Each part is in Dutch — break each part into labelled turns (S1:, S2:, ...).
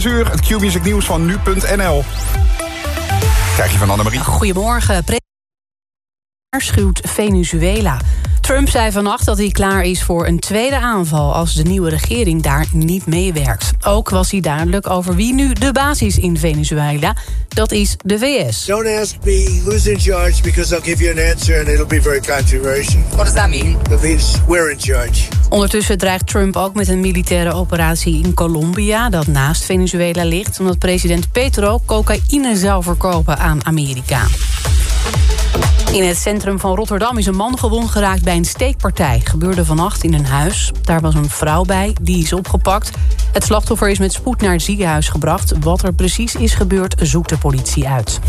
S1: Goedemorgen, exact 6 uur. Het Q-music nieuws van nu.nl. Krijg je van Annemarie.
S2: Goedemorgen. Waarschuwt Venezuela. Trump zei vannacht dat hij klaar is voor een tweede aanval... als de nieuwe regering daar niet meewerkt. Ook was hij duidelijk over wie nu de baas is in Venezuela. Dat is de VS.
S3: Don't ask me who's in charge because I'll give you an answer and it'll be very controversial.
S4: What does that mean?
S3: That means we're in charge.
S2: Ondertussen dreigt Trump ook met een militaire operatie in Colombia... dat naast Venezuela ligt... omdat president Petro cocaïne zou verkopen aan Amerika. In het centrum van Rotterdam is een man gewond geraakt bij een steekpartij. Gebeurde vannacht in een huis. Daar was een vrouw bij, die is opgepakt. Het slachtoffer is met spoed naar het ziekenhuis gebracht. Wat er precies is gebeurd, zoekt de politie uit.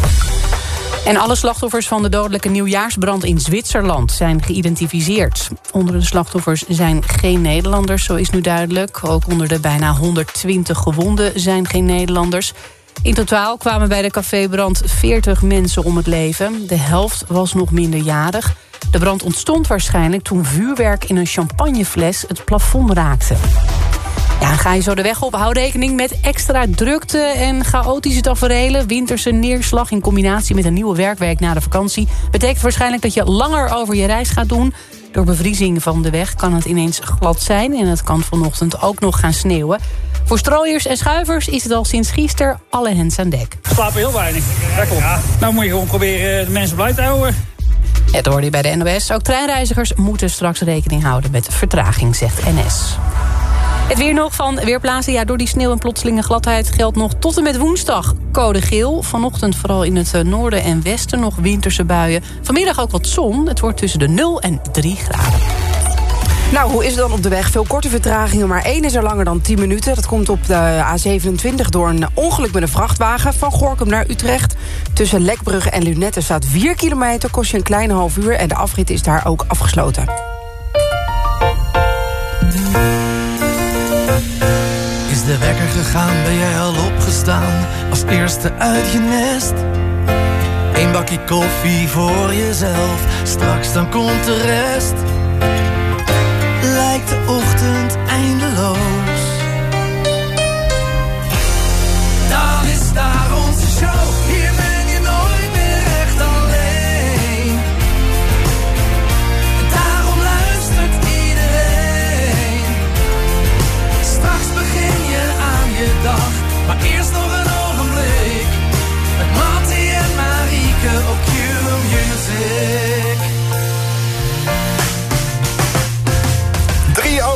S2: En alle slachtoffers van de dodelijke nieuwjaarsbrand in Zwitserland zijn geïdentificeerd. Onder de slachtoffers zijn geen Nederlanders, zo is nu duidelijk. Ook onder de bijna 120 gewonden zijn geen Nederlanders. In totaal kwamen bij de cafébrand 40 mensen om het leven. De helft was nog minderjarig. De brand ontstond waarschijnlijk toen vuurwerk in een champagnefles het plafond raakte. Ja, ga je zo de weg op, hou rekening met extra drukte en chaotische taferelen. Winterse neerslag in combinatie met een nieuwe werkweek na de vakantie... betekent waarschijnlijk dat je langer over je reis gaat doen. Door bevriezing van de weg kan het ineens glad zijn... en het kan vanochtend ook nog gaan sneeuwen. Voor strooiers en schuivers is het al sinds gisteren alle hens aan dek.
S5: We slapen heel weinig. Dat klopt. Nou moet je gewoon proberen de mensen blij te houden.
S2: Het hoorde je bij de NOS. Ook treinreizigers moeten straks rekening houden met vertraging, zegt NS. Het weer nog van Weerplaatsen. Ja, door die sneeuw en plotselinge gladheid geldt nog tot en met woensdag code geel. Vanochtend vooral in het noorden en westen nog winterse buien. Vanmiddag ook wat zon. Het wordt tussen de 0 en 3 graden.
S6: Nou, hoe is het dan op de weg? Veel korte vertragingen, maar één is er langer dan 10 minuten. Dat komt op de A27 door een ongeluk met een vrachtwagen... van Gorkum naar Utrecht. Tussen Lekbrugge en Lunetten staat 4 kilometer, kost je een kleine half uur... en de afrit is daar ook afgesloten.
S7: Is de wekker gegaan, ben jij al opgestaan? Als eerste uit je nest? Eén bakje koffie voor jezelf, straks dan komt de rest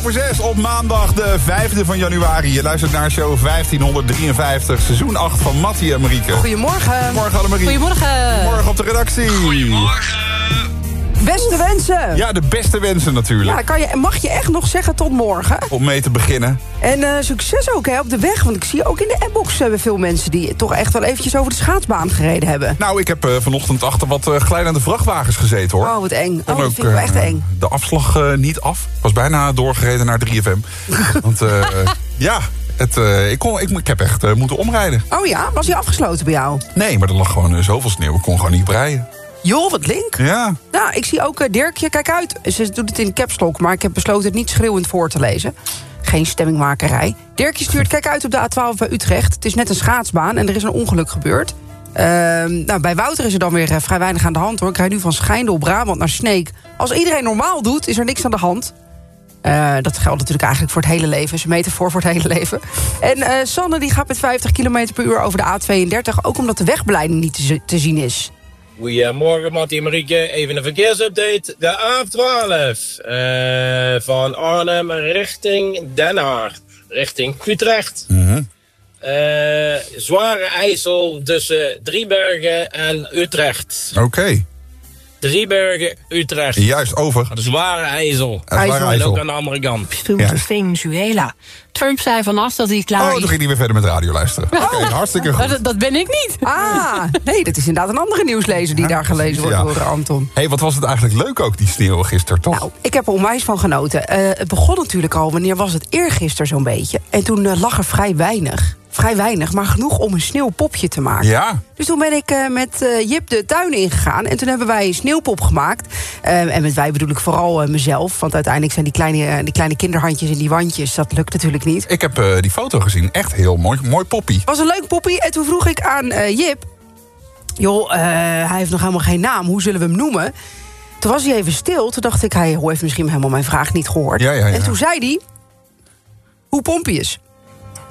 S1: over 6 op maandag de 5e van januari. Je luistert naar show 1553, seizoen 8 van Mattie en Marieke.
S6: Goedemorgen.
S1: Goedemorgen Annemarie.
S2: Goedemorgen.
S1: Goedemorgen op de redactie.
S8: Goedemorgen.
S6: Beste wensen.
S1: Ja, de beste wensen natuurlijk.
S6: Ja, kan je, mag je echt nog zeggen tot morgen.
S1: Om mee te beginnen.
S6: En uh, succes ook hè, op de weg. Want ik zie ook in de appbox hebben veel mensen... die toch echt wel eventjes over de schaatsbaan gereden hebben.
S1: Nou, ik heb uh, vanochtend achter wat uh, glijdende vrachtwagens gezeten hoor.
S6: Oh, wat eng. Oh, dat vind ik wel echt eng.
S1: De afslag niet af. Ik was bijna doorgereden naar 3FM. want ja, het, uh, ik, kon, ik, ik, heb echt uh, moeten omrijden.
S6: Oh ja? Was hij afgesloten bij jou?
S1: Nee, maar er lag gewoon uh, zoveel sneeuw. Ik kon gewoon niet rijden.
S6: Joh, wat link.
S1: Ja.
S6: Nou, ik zie ook Dirkje, kijk uit. Ze doet het in caps lock, maar ik heb besloten het niet schreeuwend voor te lezen. Geen stemmingmakerij. Dirkje stuurt, kijk uit op de A12 bij Utrecht. Het is net een schaatsbaan en er is een ongeluk gebeurd. nou, bij Wouter is er dan weer vrij weinig aan de hand hoor. Ik rijd nu van Schijndel, Brabant naar Sneek. Als iedereen normaal doet, is er niks aan de hand. Uh, dat geldt natuurlijk eigenlijk voor het hele leven. Is een metafoor voor het hele leven. En Sanne die gaat met 50 km per uur over de A32. Ook omdat de wegbeleiding niet te, te zien is.
S9: Goedemorgen, Mattie en Marieke. Even een verkeersupdate. De A12 uh, van Arnhem richting Den Haag. Richting Utrecht.
S1: Mm -hmm.
S9: zware IJssel tussen Driebergen en Utrecht.
S1: Oké. Okay.
S9: Driebergen, Utrecht.
S1: Juist, over.
S9: De zware. IJssel. En ook aan de andere kant.
S2: Ja. Venezuela. Trump zei vanaf dat hij klaar
S1: is. Oh, toen ging hij weer verder met radio luisteren.
S2: Oh.
S1: Oké, okay, hartstikke goed.
S2: Dat, dat, ben ik niet.
S6: Ah, nee, dat is inderdaad een andere nieuwslezer die ja, daar gelezen wordt ja. door Anton.
S1: Hé, hey, wat was het eigenlijk leuk ook, die sneeuw gisteren, toch?
S6: Nou, ik heb er onwijs van genoten. Uh, het begon natuurlijk al, wanneer was het? Eergisteren zo'n beetje. En toen uh, lag er vrij weinig. Vrij weinig, maar genoeg om een sneeuwpopje te maken.
S1: Ja.
S6: Dus toen ben ik eh, met eh, Jip de tuin ingegaan. En toen hebben wij een sneeuwpop gemaakt. Eh, en met wij bedoel ik vooral mezelf. Want uiteindelijk zijn die kleine, die kleine kinderhandjes in die wandjes... dat lukt natuurlijk niet.
S1: Ik heb die foto gezien. Echt heel mooi. Mooi poppie.
S6: was een leuk poppie. En toen vroeg ik aan Jip... joh, hij heeft nog helemaal geen naam. Hoe zullen we hem noemen? Toen was hij even stil. Toen dacht ik, hij heeft misschien helemaal mijn vraag niet gehoord.
S1: Ja, ja, ja.
S6: En toen zei hij... Hoe Pompjes?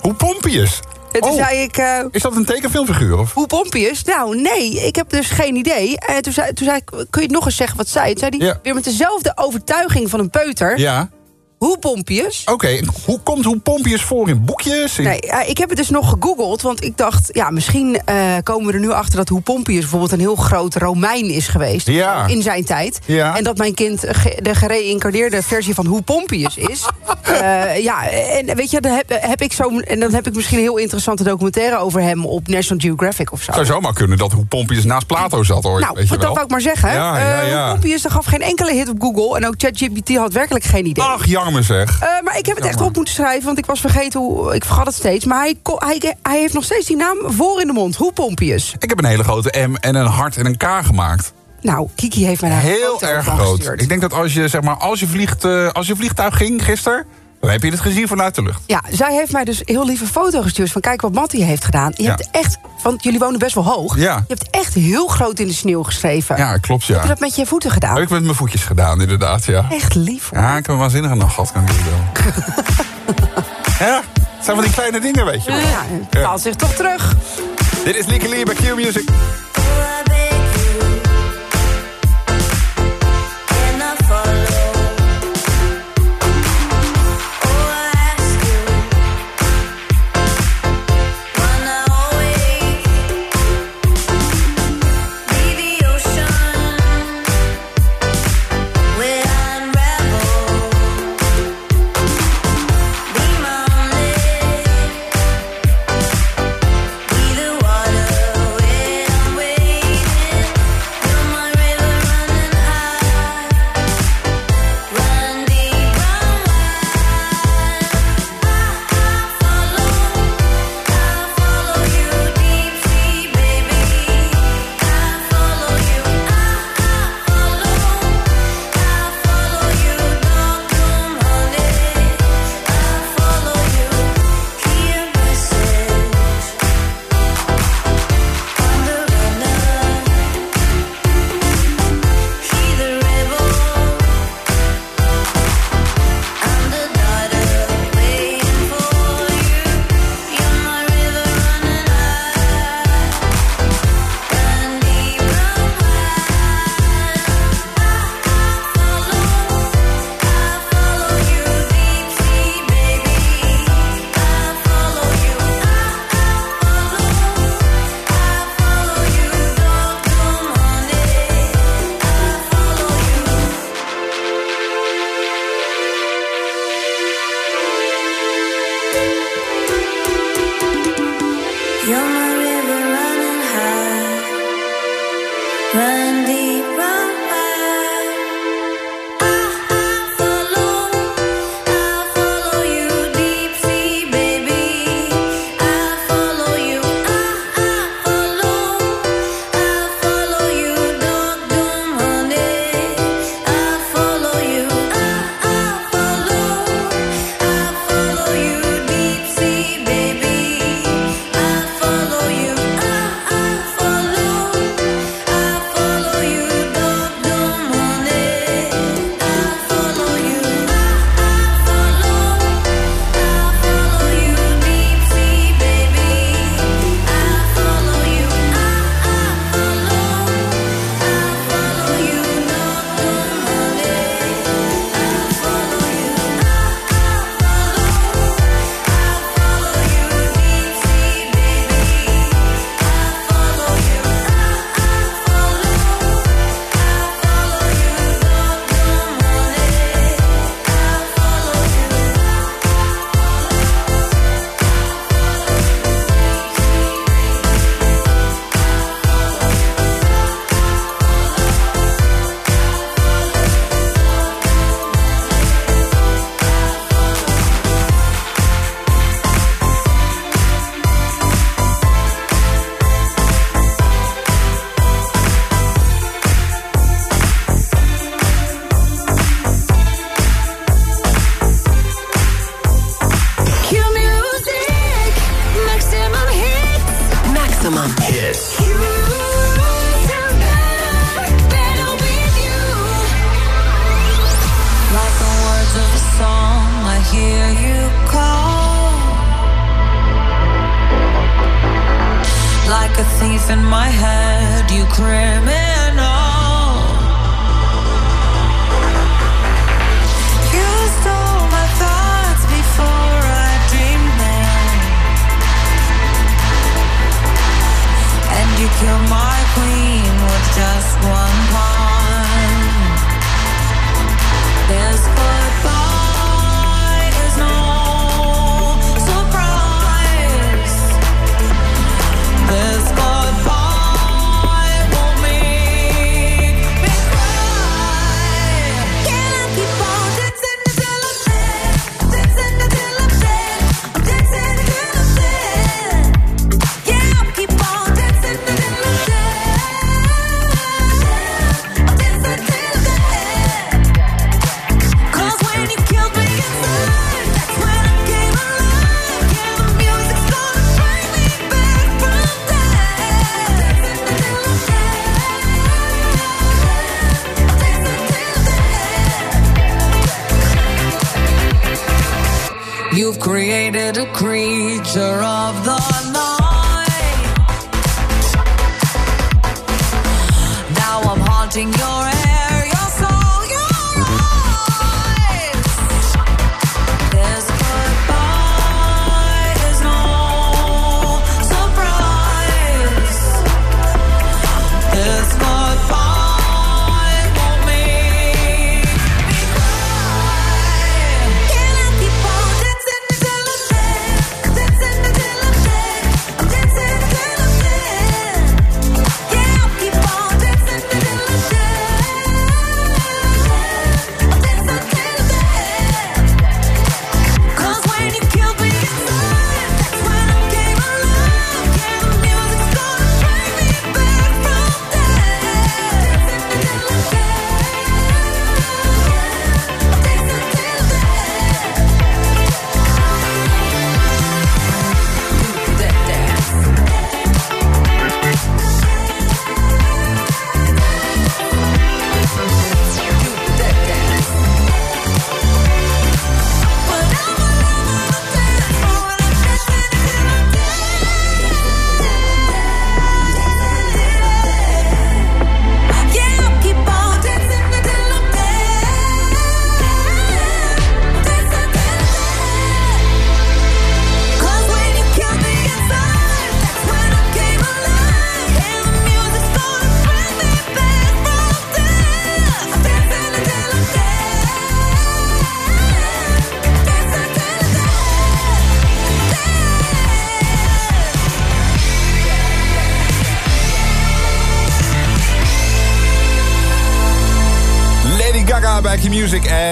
S1: Hoe Pompjes?
S6: En toen
S1: Oh.
S6: zei ik... eh,
S1: Is dat een tekenfilmfiguur? Of?
S6: hoe Pompjes? Nou, nee, ik heb dus geen idee. En toen zei, toen zei ik, kun je het nog eens zeggen wat zei? Toen zei hij,
S1: Ja.
S6: weer met dezelfde overtuiging van een peuter.
S1: Ja.
S6: Hoe Pompjes?
S1: Oké, hoe komt hoe Pompjes voor in boekjes?
S6: Nee, ik heb het dus nog gegoogeld, want ik dacht... ja, misschien eh, komen we er nu achter dat Pompeius bijvoorbeeld... een heel groot Romein is geweest
S1: Ja.
S6: in zijn tijd.
S1: Ja.
S6: En dat mijn kind ge- de gereïncarneerde versie van hoe Pompeius is. Eh, ja, en weet je, dan heb, heb ik zo, en dan heb ik misschien een heel interessante documentaire over hem... op National Geographic of zo.
S1: Het zou zomaar kunnen dat hoe Pompjes naast Plato zat, hoor.
S6: Nou,
S1: weet je
S6: dat wou ik maar zeggen.
S1: Ja, ja,
S6: Eh,
S1: ja.
S6: Pompeius dat gaf geen enkele hit op Google. En ook ChatGPT had werkelijk geen idee.
S1: Ach, jammer zeg.
S6: Eh, maar ik heb het echt op moeten schrijven, want ik was vergeten hoe. Ik vergat het steeds. Maar hij, hij, hij heeft nog steeds die naam voor in de mond. Hoe Pompeius.
S1: Ik heb een hele grote M en een hart en een K gemaakt.
S6: Nou, Kiki heeft mij daar
S1: Heel erg groot.
S6: gestuurd.
S1: Ik denk dat als je, zeg maar, als je, vliegt, eh, als je vliegtuig ging gisteren... heb je het gezien vanuit de lucht.
S6: Ja, zij heeft mij dus heel lieve foto gestuurd van kijk wat Mattie heeft gedaan. Je
S1: Ja.
S6: hebt echt, want jullie wonen best wel hoog.
S1: Ja.
S6: Je hebt echt heel groot in de sneeuw geschreven.
S1: Ja, klopt, ja.
S6: Heb je dat met je voeten
S1: Heb
S6: gedaan?
S1: ik met mijn voetjes gedaan, inderdaad, ja.
S6: Echt lief hoor.
S1: Ja, ik heb een waanzinnige nacht gehad, kan ik ja, het zijn van die kleine dingen, weet je wel.
S6: Ja, het zich toch terug.
S1: Dit is Lieke Lee bij Q-Music.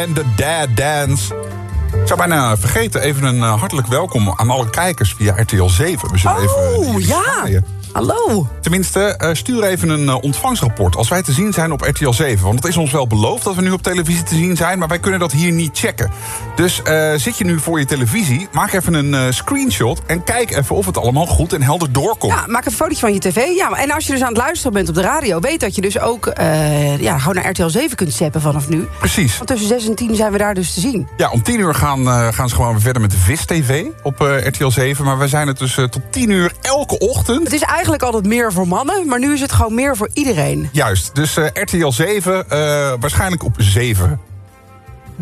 S1: Music en The Dad Dance. Ik zou bijna vergeten, even een eh, hartelijk welkom aan alle kijkers via RTL 7. We zullen even
S6: Oh,
S1: jullie
S6: ja.
S1: zwaaien.
S6: Hallo.
S1: Tenminste, eh, stuur even een eh, ontvangstrapport als wij te zien zijn op RTL 7. Want het is ons wel beloofd dat we nu op televisie te zien zijn... maar wij kunnen dat hier niet checken. Dus eh, zit je nu voor je televisie, maak even een eh, screenshot... en kijk even of het allemaal goed en helder doorkomt.
S6: Ja, maak een fotootje van je tv. Ja, en als je dus aan het luisteren bent op de radio... weet dat je dus ook eh, ja, gewoon naar RTL 7 kunt zappen vanaf nu.
S1: Precies.
S6: Want tussen 6 en 10 zijn we daar dus te zien.
S1: Ja, om 10 uur gaan, eh, gaan ze gewoon weer verder met de Vis TV op eh, RTL 7. Maar wij zijn het dus eh, tot 10 uur elke ochtend.
S6: Het is eigenlijk altijd meer voor mannen... maar nu is het gewoon meer voor iedereen.
S1: Juist, dus RTL 7, eh, waarschijnlijk op 7.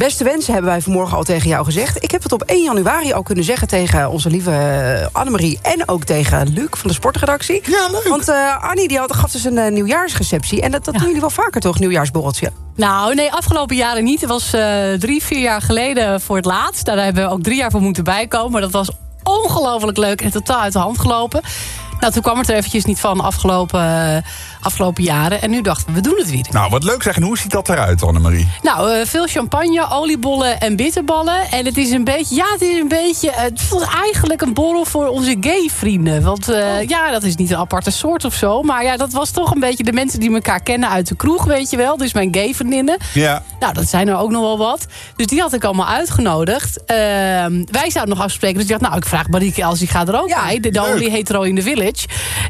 S6: Beste wensen hebben wij vanmorgen al tegen jou gezegd. Ik heb het op 1 januari al kunnen zeggen tegen onze lieve eh, Annemarie... en ook tegen Luc van de sportredactie.
S1: Ja, leuk.
S6: Want eh, Annie die had, gaf dus een eh, nieuwjaarsreceptie. En dat, dat doen jullie wel vaker toch, nieuwjaarsborreltje?
S2: Nou, nee, afgelopen jaren niet. Het was eh, drie, vier jaar geleden voor het laatst. Daar hebben we ook drie jaar voor moeten bijkomen. Maar dat was ongelooflijk leuk en totaal uit de hand gelopen. Nou, toen kwam het er eventjes niet van afgelopen, eh, afgelopen jaren. En nu dachten we, we doen het weer.
S1: Nou, wat leuk zeg. En hoe ziet dat eruit, Annemarie?
S2: Nou, eh, veel champagne, oliebollen en bitterballen. En het is een beetje, ja, het is een beetje... Het voelt eigenlijk een borrel voor onze gay vrienden. Want eh, ja, dat is niet een aparte soort of zo. Maar ja, dat was toch een beetje de mensen die elkaar kennen uit de kroeg, weet je wel. Dus mijn gay vriendinnen.
S1: Ja.
S2: Nou, dat zijn er ook nog wel wat. Dus die had ik allemaal uitgenodigd. Ehm, wij zouden nog afspreken. Dus ik dacht, nou, ik vraag Marieke als ik ga er ook
S6: Ja,
S2: bij. De, de only hetero in de village.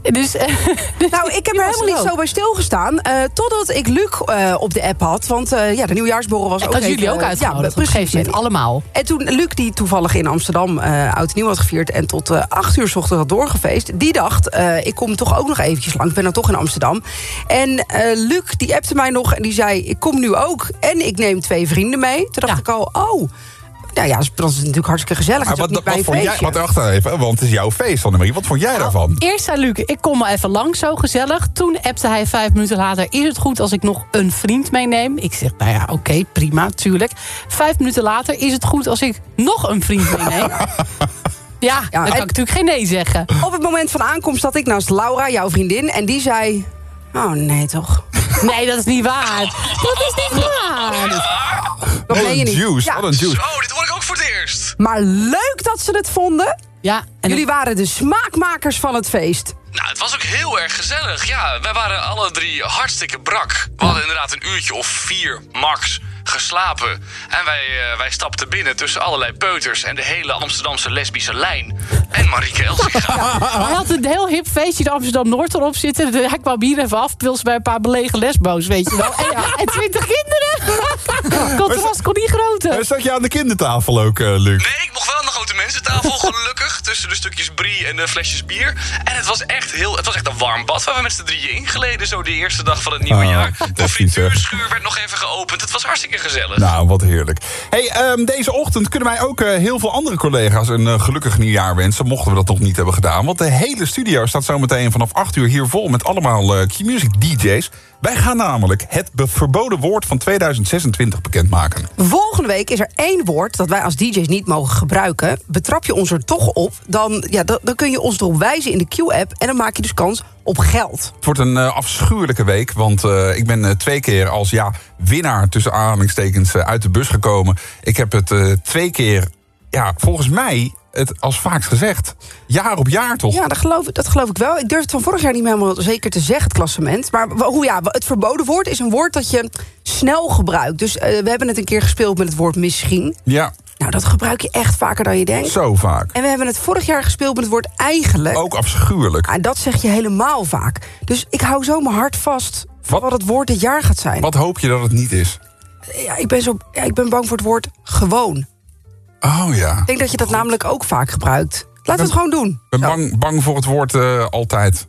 S2: Dus, eh,
S6: Nou, ik heb er helemaal niet zo bij stilgestaan. eh, totdat ik Luc eh, op de app had. Want ja, de nieuwjaarsborrel was ook
S2: had jullie ook uitgenodigd,
S6: Ja,
S2: gegeven moment, allemaal.
S6: En toen Luc, die toevallig in Amsterdam oud en nieuw had gevierd... en tot acht uur 's ochtends had doorgefeest... die dacht, ik kom toch ook nog eventjes lang. Ik ben dan toch in Amsterdam. En Luc, die appte mij nog en die zei... ik kom nu ook en ik neem twee vrienden mee. Toen dacht
S2: Ja.
S6: ik al, oh... Nou ja, dat is natuurlijk hartstikke gezellig.
S1: Maar wat, wat vond jij, wat wacht even, want het is jouw feest, Annemarie. Wat vond jij daarvan?
S2: Eerst zei Luc, ik kom maar even langs, zo gezellig. Toen appte hij vijf minuten later... is het goed als ik nog een vriend meeneem? Ik zeg, nou ja, oké, prima, tuurlijk. Vijf minuten later, is het goed als ik nog een vriend meeneem? ja, dan kan
S6: en-
S2: ik natuurlijk geen nee zeggen.
S6: Op het moment van aankomst zat ik naast Laura, jouw vriendin... en die zei, oh nee toch.
S2: Nee, dat is niet waar. Dat is niet waar.
S6: Dat
S1: Wat
S6: meen je
S1: een
S6: niet.
S1: juice,
S6: Ja.
S1: wat een juice.
S8: Oh, dit hoor ik ook voor het eerst.
S6: Maar leuk dat ze het vonden.
S2: Ja, en
S6: Jullie waren de smaakmakers van het feest.
S8: Nou, het was ook heel erg gezellig. Ja, wij waren alle drie hartstikke brak. We hadden inderdaad een uurtje of vier max geslapen. En wij, eh, wij stapten binnen tussen allerlei peuters... en de hele Amsterdamse lesbische lijn. En Marieke Elsinga.
S2: Hij had een heel hip feestje in Amsterdam-Noord erop zitten. Hij kwam hier even af, ze bij een paar belegen lesbo's, weet je wel. En, twintig kinderen. Contrast kon niet groter.
S1: Zat je aan de kindertafel ook, eh, Luc?
S8: Nee, ik mocht wel grote mensentafel, gelukkig. Tussen de stukjes brie en de flesjes bier. En het was echt heel, het was echt een warm bad waar we met z'n drieën ingeleden. Zo de eerste dag van het nieuwe
S1: Ah,
S8: jaar. De
S1: zeg.
S8: frituurschuur werd nog even geopend. Het was hartstikke gezellig.
S1: Nou, wat heerlijk. Hey, ehm, deze ochtend kunnen wij ook eh, heel veel andere collega's een eh, gelukkig nieuwjaar wensen. Mochten we dat nog niet hebben gedaan. Want de hele studio staat zometeen vanaf 8 uur hier vol met allemaal eh Q-Music DJ's. Wij gaan namelijk het verboden woord van 2026 bekendmaken.
S6: Volgende week is er één woord dat wij als DJ's niet mogen gebruiken. Betrap je ons er toch op, dan, ja, dan, kun je ons erop wijzen in de Q-app... en dan maak je dus kans op geld.
S1: Het wordt een eh, afschuwelijke week, want eh, ik ben eh, twee keer als ja, winnaar tussen aanhalingstekens uit de bus gekomen. Ik heb het twee keer, ja, volgens mij, het als vaakst gezegd. Jaar op jaar toch?
S6: Ja, dat geloof, ik- dat geloof ik wel. Ik durf het van vorig jaar niet meer helemaal zeker te zeggen, het klassement. Maar hoe ja, het verboden woord is een woord dat je snel gebruikt. Dus eh, we hebben het een keer gespeeld met het woord misschien.
S1: Ja,
S6: Nou, dat gebruik je echt vaker dan je denkt.
S1: zo vaak.
S6: En we hebben het vorig jaar gespeeld met het woord eigenlijk.
S1: Ook afschuwelijk.
S6: En dat zeg je helemaal vaak. Dus ik hou zo mijn hart vast
S1: Wat-
S6: wat het woord dit jaar gaat zijn.
S1: Wat hoop je dat het niet is?
S6: Ja, ik, ben zo, ja, ik ben bang voor het woord gewoon.
S1: Oh ja.
S6: Ik denk dat je dat namelijk ook vaak gebruikt. Laten we het gewoon doen.
S1: Ik ben bang, bang voor het woord eh, altijd.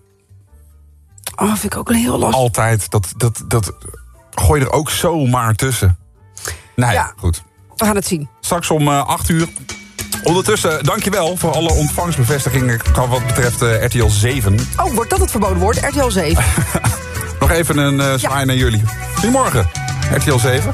S6: Oh, vind ik ook een heel lastig.
S1: Altijd. Dat, dat, dat gooi je er ook zomaar tussen. Nee,
S6: Ja.
S1: goed.
S6: We gaan het zien.
S1: Straks om eh 8 uur. Ondertussen, dankjewel voor alle ontvangstbevestigingen wat betreft eh, RTL 7.
S6: Oh, wordt dat het verboden woord? RTL 7.
S1: Nog even een eh zwaai naar jullie. Goedemorgen, RTL 7.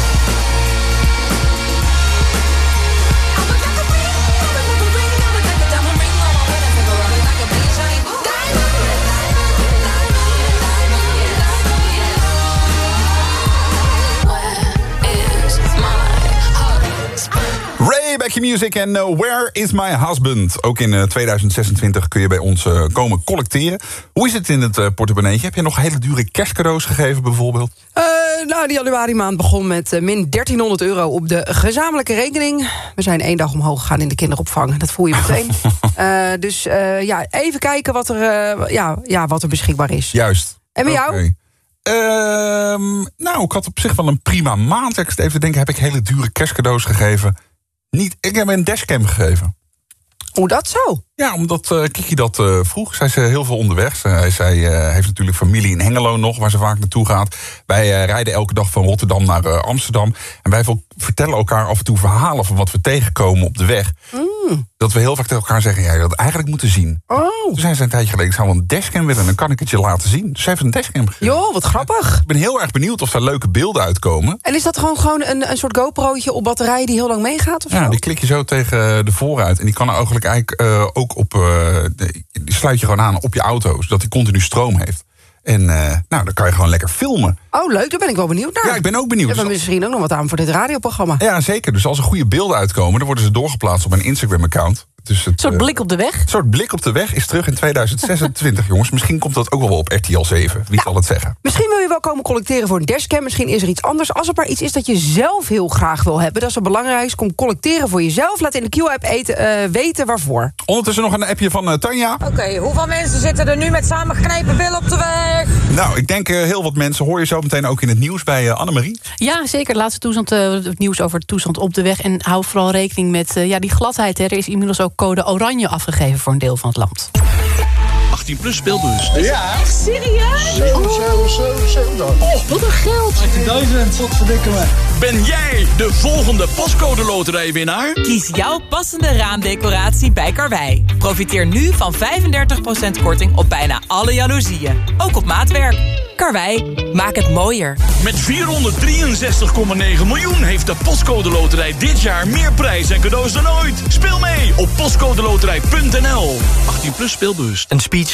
S1: Music en uh, Where is my husband? Ook in uh, 2026 kun je bij ons uh, komen collecteren. Hoe is het in het portemonneetje? Heb je nog hele dure kerstcadeaus gegeven bijvoorbeeld?
S6: Eh, nou, de januari maand begon met eh, min 1300 euro op de gezamenlijke rekening. We zijn één dag omhoog gegaan in de kinderopvang. Dat voel je meteen. Eh, dus eh, ja, even kijken wat er, eh, ja, ja, wat er beschikbaar is.
S1: Juist.
S6: En bij jou?
S1: Ehm, nou, ik had op zich wel een prima maand. Ik even denken, heb ik hele dure kerstcadeaus gegeven? Niet, ik heb een dashcam gegeven.
S6: Hoe dat zo?
S1: Ja, omdat eh, Kiki dat eh, vroeg. Zij is eh, heel veel onderweg. Zij, heeft natuurlijk familie in Hengelo nog, waar ze vaak naartoe gaat. Wij rijden elke dag van Rotterdam naar Amsterdam. En wij veel- vertellen elkaar af en toe verhalen van wat we tegenkomen op de weg. Dat we heel vaak tegen elkaar zeggen, ja, je had het eigenlijk moeten zien.
S6: Oh.
S1: Toen zijn ze een tijdje geleden, ik zou wel een dashcam willen, dan kan ik het je laten zien. Dus ze heeft een dashcam gegeven.
S6: Joh, wat grappig.
S1: Ik ben heel erg benieuwd of daar leuke beelden uitkomen.
S6: En is dat gewoon, gewoon een, een soort GoPro'tje op batterij die heel lang meegaat? Of
S1: Ja,
S6: zo?
S1: die klik je zo tegen de vooruit. En die kan eigenlijk, eigenlijk eh, ook op. eh, de- die sluit je gewoon aan op je auto, zodat die continu stroom heeft. En eh, nou, dan kan je gewoon lekker filmen.
S6: Oh, leuk, daar ben ik wel benieuwd naar.
S1: Ja, ik ben ook benieuwd.
S6: Hebben we misschien ook nog wat aan voor dit radioprogramma.
S1: Ja, zeker. Dus als er goede beelden uitkomen, dan worden ze doorgeplaatst op mijn Instagram-account. Dus het,
S2: Een soort
S1: eh,
S2: blik op de weg.
S1: Een soort blik op de weg is terug in 2026, jongens. Misschien komt dat ook wel op RTL 7. Wie zal het zeggen?
S6: Misschien wil je wel komen collecteren voor een dashcam. Misschien is er iets anders. Als er maar iets is dat je zelf heel graag wil hebben. Dat is het belangrijkste. Kom collecteren voor jezelf. Laat in de Q-app eten, eh, weten waarvoor.
S1: Ondertussen nog een appje van eh, Tanja.
S10: Oké, hoeveel mensen zitten er nu met samengeknepen billen op de weg?
S1: Nou, ik denk eh, heel wat mensen hoor je zo meteen ook in het nieuws bij Annemarie.
S2: Ja, zeker. Laatste toestand, het nieuws over de toestand op de weg. En hou vooral rekening met eh, ja, die gladheid. Hè. Er is inmiddels ook code oranje afgegeven voor een deel van het land.
S11: 18 plus speelbus.
S12: Ja. Echt serieus? 7, 7, 7, 7 Oh, wat een geld.
S11: 18.000. Wat verdikken me. Ben jij de volgende pascode loterijwinnaar?
S13: Kies jouw passende raamdecoratie bij Karwei. Profiteer nu van 35% korting op bijna alle jaloezieën. Ook op maatwerk. Karwei, maak het mooier.
S11: Met 463,9 miljoen heeft de Postcode Loterij dit jaar meer prijs en cadeaus dan ooit. Speel mee op postcodeloterij.nl. 18 plus speelbewust.
S7: Een speech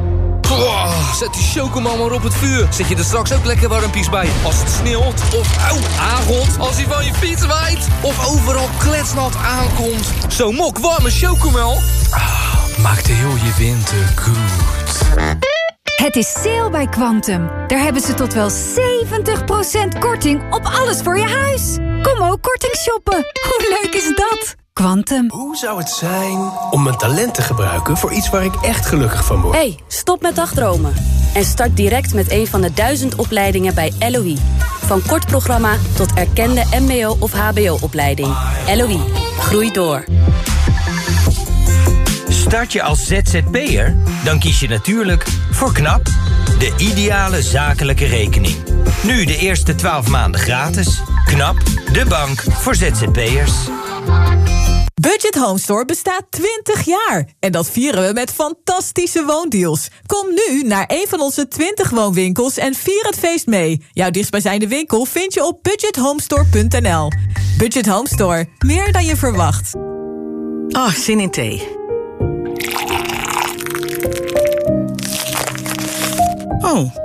S8: Oh, zet die chocomel maar op het vuur. Zet je er straks ook lekker warmpies bij. Als het sneeuwt of auw, aangot. Als hij van je fiets waait. Of overal kletsnat aankomt. Zo'n mok warme chocomel. Ah, maakt heel je winter goed.
S14: Het is sale bij Quantum. Daar hebben ze tot wel 70% korting op alles voor je huis. Kom ook korting shoppen. Hoe leuk is dat? Quantum.
S15: Hoe zou het zijn om mijn talent te gebruiken voor iets waar ik echt gelukkig van word?
S16: Hey, stop met dagdromen. En start direct met een van de duizend opleidingen bij LOE. Van kort programma tot erkende mbo- of hbo-opleiding. LOE, groei door.
S17: Start je als ZZP'er? Dan kies je natuurlijk voor KNAP, de ideale zakelijke rekening. Nu de eerste 12 maanden gratis. KNAP, de bank voor ZZP'ers.
S13: Budget Home Store bestaat 20 jaar. En dat vieren we met fantastische woondeals. Kom nu naar een van onze 20 woonwinkels en vier het feest mee. Jouw dichtstbijzijnde winkel vind je op budgethomestore.nl. Budget Home Store. Meer dan je verwacht.
S18: Oh, zin in thee. Oh,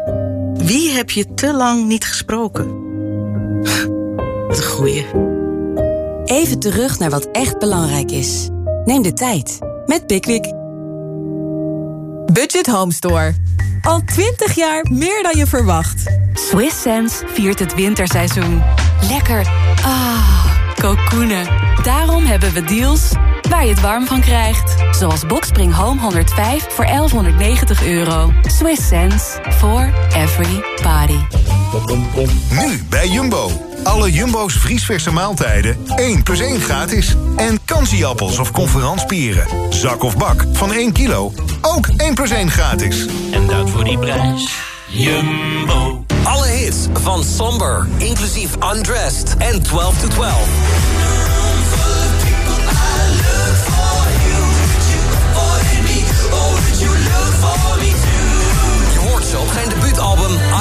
S18: wie heb je te lang niet gesproken? Wat een goeie.
S16: Even terug naar wat echt belangrijk is. Neem de tijd met Pickwick.
S13: Budget Home Store. Al 20 jaar meer dan je verwacht.
S16: Swiss Sense viert het winterseizoen. Lekker. Ah, kokoenen. Daarom hebben we deals waar je het warm van krijgt. Zoals Boxspring Home 105 voor 1190 euro. Swiss sense for every body.
S19: Nu bij Jumbo. Alle Jumbo's vriesverse maaltijden 1 plus 1 gratis. En kansieappels of conferanspieren. Zak of bak van 1 kilo. Ook 1 plus 1 gratis.
S17: En dat voor die prijs. Jumbo.
S20: Alle hits van Somber, inclusief Undressed en 12 to 12.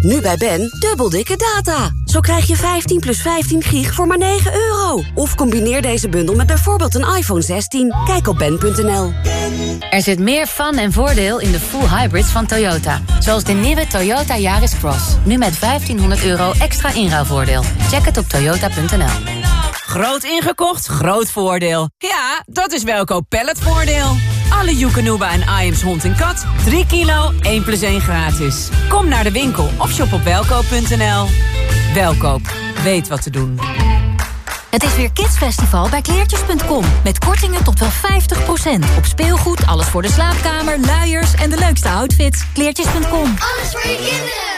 S16: Nu bij Ben, dubbel dikke data. Zo krijg je 15 plus 15 gig voor maar 9 euro. Of combineer deze bundel met bijvoorbeeld een iPhone 16. Kijk op ben.nl.
S21: Er zit meer fun en voordeel in de full hybrids van Toyota. Zoals de nieuwe Toyota Yaris Cross. Nu met 1500 euro extra inruilvoordeel. Check het op toyota.nl.
S13: Groot ingekocht, groot voordeel. Ja, dat is Welkoop Palletvoordeel. Alle Joekanuba en Iams hond en kat. 3 kilo, 1 plus 1 gratis. Kom naar de winkel of shop op welkoop.nl. Welkoop, weet wat te doen.
S14: Het is weer Kidsfestival bij kleertjes.com. Met kortingen tot wel 50%. Op speelgoed, alles voor de slaapkamer, luiers en de leukste outfits. Kleertjes.com.
S22: Alles voor je kinderen.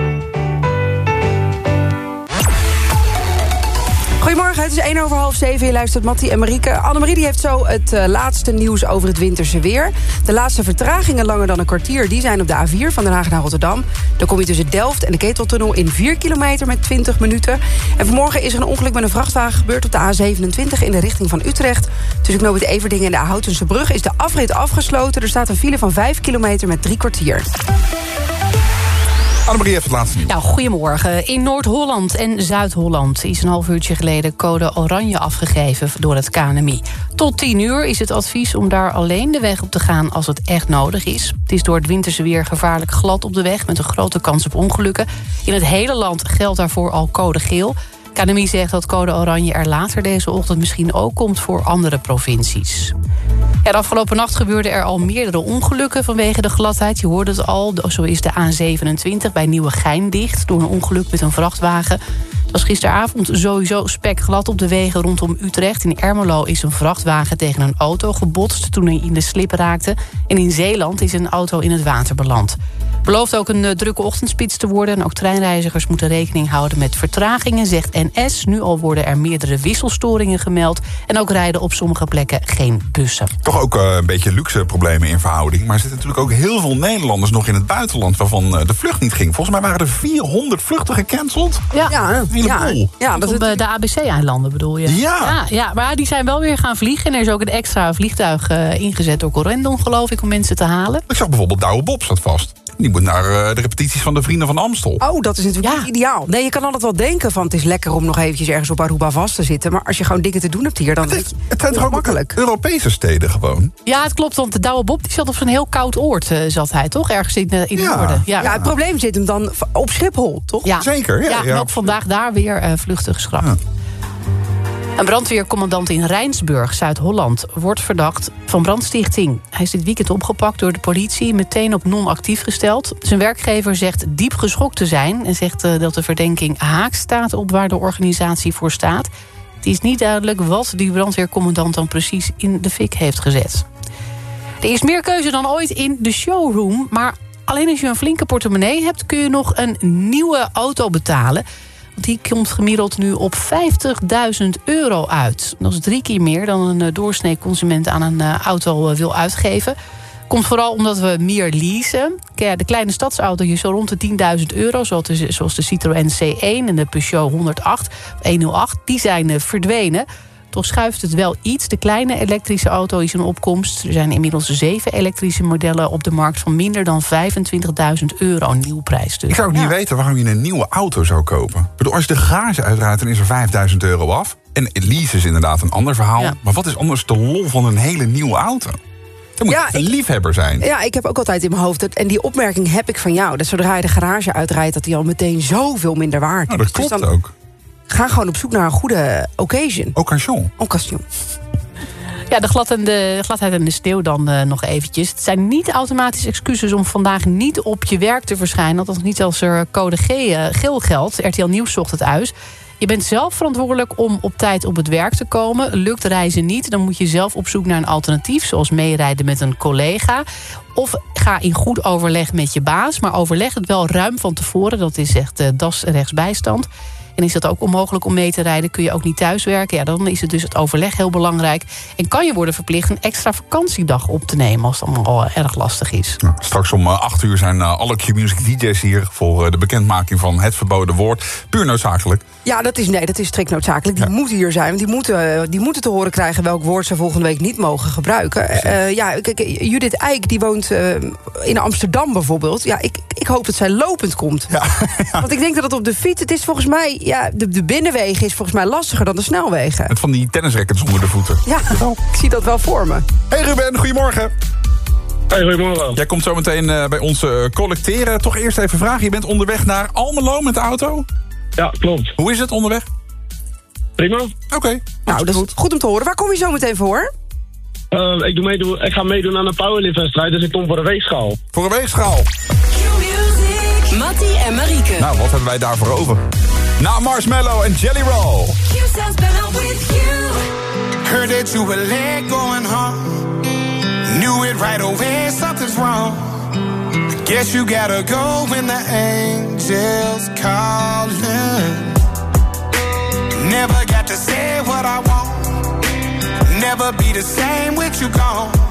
S6: Goedemorgen, het is 1 over half 7. Je luistert Mattie en Marieke. Annemarie die heeft zo het eh, laatste nieuws over het winterse weer. De laatste vertragingen langer dan een kwartier... die zijn op de A4 van Den Haag naar Rotterdam. Dan kom je tussen Delft en de Keteltunnel in 4 kilometer met 20 minuten. En vanmorgen is er een ongeluk met een vrachtwagen gebeurd... op de A27 in de richting van Utrecht. Tussen het Everdingen en de Houtense Brug is de afrit afgesloten. Er staat een file van 5 kilometer met drie kwartier.
S1: Annemarie heeft het laatste nieuws.
S2: Nou, goedemorgen. In Noord-Holland en Zuid-Holland is een half uurtje geleden code oranje afgegeven door het KNMI. Tot 10 uur is het advies om daar alleen de weg op te gaan als het echt nodig is. Het is door het winterse weer gevaarlijk glad op de weg met een grote kans op ongelukken. In het hele land geldt daarvoor al code geel. KNMI zegt dat code oranje er later deze ochtend misschien ook komt voor andere provincies. Ja, de afgelopen nacht gebeurden er al meerdere ongelukken vanwege de gladheid. Je hoorde het al, zo is de A27 bij Nieuwegein dicht... door een ongeluk met een vrachtwagen. Het was gisteravond sowieso spekglad op de wegen rondom Utrecht. In Ermelo is een vrachtwagen tegen een auto gebotst... toen hij in de slip raakte. En in Zeeland is een auto in het water beland. Belooft ook een eh, drukke ochtendspits te worden. En ook treinreizigers moeten rekening houden met vertragingen, zegt NS. Nu al worden er meerdere wisselstoringen gemeld. En ook rijden op sommige plekken geen bussen.
S1: Toch ook eh, een beetje luxe problemen in verhouding. Maar er zitten natuurlijk ook heel veel Nederlanders nog in het buitenland... waarvan eh, de vlucht niet ging. Volgens mij waren er 400 vluchten gecanceld.
S2: Ja,
S6: ja,
S1: heleboel.
S6: ja,
S2: dat op de ABC-eilanden bedoel je?
S1: Ja.
S2: ja. ja, maar die zijn wel weer gaan vliegen. En er is ook een extra vliegtuig eh, ingezet door Corendon, geloof ik... om mensen te halen.
S1: Ik zag bijvoorbeeld Douwe Bob zat vast. Die moet naar eh, de repetities van de Vrienden van Amstel.
S6: Oh, dat is natuurlijk niet ideaal. Nee, je kan altijd wel denken van het is lekker om nog eventjes ergens op Aruba vast te zitten. Maar als je gewoon dingen te doen hebt hier, dan weet je,
S1: Het zijn toch ook
S6: makkelijk.
S1: Europese steden gewoon?
S2: Ja, het klopt, want de Douwe Bob die zat op zo'n heel koud oord, eh, zat hij toch? Ergens in, eh, in het
S1: Ja.
S2: noorden.
S6: Ja. het probleem zit hem dan op Schiphol, toch?
S2: Ja.
S1: Zeker, ja,
S2: Ja,
S1: ja.
S2: en ook vandaag daar weer eh, vluchten geschrapt. Een brandweercommandant in Rijnsburg, Zuid-Holland, wordt verdacht van brandstichting. Hij is dit weekend opgepakt door de politie, meteen op non-actief gesteld. Zijn werkgever zegt diep geschokt te zijn en zegt eh, dat de verdenking haak staat op waar de organisatie voor staat. Het is niet duidelijk wat die brandweercommandant dan precies in de fik heeft gezet. Er is meer keuze dan ooit in de showroom. Maar alleen als je een flinke portemonnee hebt... kun je nog een nieuwe auto betalen. Die komt gemiddeld nu op 50.000 euro uit. Dat is drie keer meer dan een eh, doorsnee consument aan een eh, auto eh, wil uitgeven. Komt vooral omdat we meer leasen. De kleine stadsauto's zo rond de 10.000 euro... zoals de, Citroën C1 en de Peugeot 108, of 108... die zijn verdwenen. Toch schuift het wel iets. De kleine elektrische auto is een opkomst. Er zijn inmiddels zeven elektrische modellen op de markt... van minder dan 25.000 euro nieuwprijs. Dus.
S1: Ik zou ook niet weten waarom je een nieuwe auto zou kopen. Bedoel, als je de garage uitrijdt, dan is er 5000 euro af. En lease is inderdaad een ander verhaal.
S6: Ja.
S1: Maar wat is anders de lol van een hele nieuwe auto? Je moet
S6: Ja,
S1: een liefhebber zijn.
S6: Ja, ik heb ook altijd in mijn hoofd, dat, en die opmerking heb ik van jou... dat zodra je de garage uitrijdt, dat die al meteen zoveel minder waard is.
S1: Nou, dat
S6: Dus
S1: klopt
S6: dan
S1: ook.
S6: Ga gewoon op zoek naar een goede occasion.
S1: Occasion.
S6: Occasion.
S2: Ja, de, glad en de gladheid en de sneeuw dan eh, nog eventjes. Het zijn niet automatisch excuses om vandaag niet op je werk te verschijnen. Althans niet als er code G, eh, geel geldt. RTL Nieuws zocht het uit. Je bent zelf verantwoordelijk om op tijd op het werk te komen. Lukt reizen niet, dan moet je zelf op zoek naar een alternatief... zoals meerijden met een collega. Of ga in goed overleg met je baas. Maar overleg het wel ruim van tevoren. Dat is echt eh, das rechtsbijstand. En is dat ook onmogelijk om mee te rijden, kun je ook niet thuiswerken. Ja, dan is het dus het overleg heel belangrijk. En kan je worden verplicht een extra vakantiedag op te nemen... als het allemaal eh, erg lastig is.
S1: Nou, straks om 8 uur zijn eh, alle Q-Music DJ's hier... voor eh, de bekendmaking van het verboden woord. Puur noodzakelijk.
S6: Ja, dat is, nee, dat is strikt noodzakelijk. Die moeten hier zijn, want die moeten, die moeten te horen krijgen... welk woord ze volgende week niet mogen gebruiken. Eh, ja, kijk, Judith Eijk, die woont eh, in Amsterdam bijvoorbeeld. Ja, ik, ik hoop dat zij lopend komt. Want ik denk dat het op de fiets... het is volgens mij... Ja, de, de binnenwegen is volgens mij lastiger dan de snelwegen.
S1: Met van die tennisrackets onder de voeten.
S6: Ja, ik zie dat wel voor me.
S1: Hey Ruben, goedemorgen.
S23: Hey, goedemorgen.
S1: Jij komt zo meteen eh, bij ons eh, collecteren. Toch eerst even vragen. Je bent onderweg naar Almelo met de auto?
S23: Ja, klopt.
S1: Hoe is het onderweg?
S23: Prima.
S1: Oké.
S6: Nou, dat is goed om te horen. Waar kom je zo meteen voor?
S23: Eh, ik, doe meedoen, ik ga meedoen aan een powerlift-wedstrijd, dus ik kom voor een weegschaal.
S1: Voor een weegschaal.
S24: Mattie en Marieke.
S1: Nou, wat hebben wij daarvoor over? Na Marshmallow en Jelly Roll.
S25: Heard that you were late going home. Knew it right away, something's wrong. Guess you gotta go when the angels calling. Never got to say what I want. Never be the same with you gone.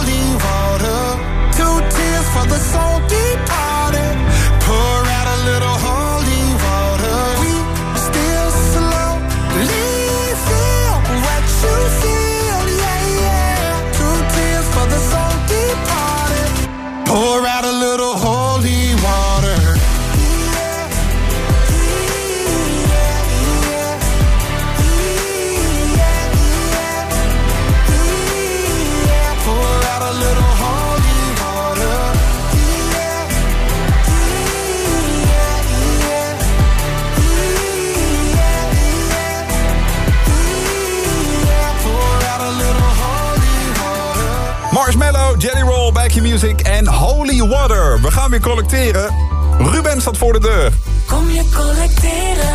S1: Music en Holy Water. We gaan weer collecteren. Ruben staat voor de deur.
S26: Kom je collecteren?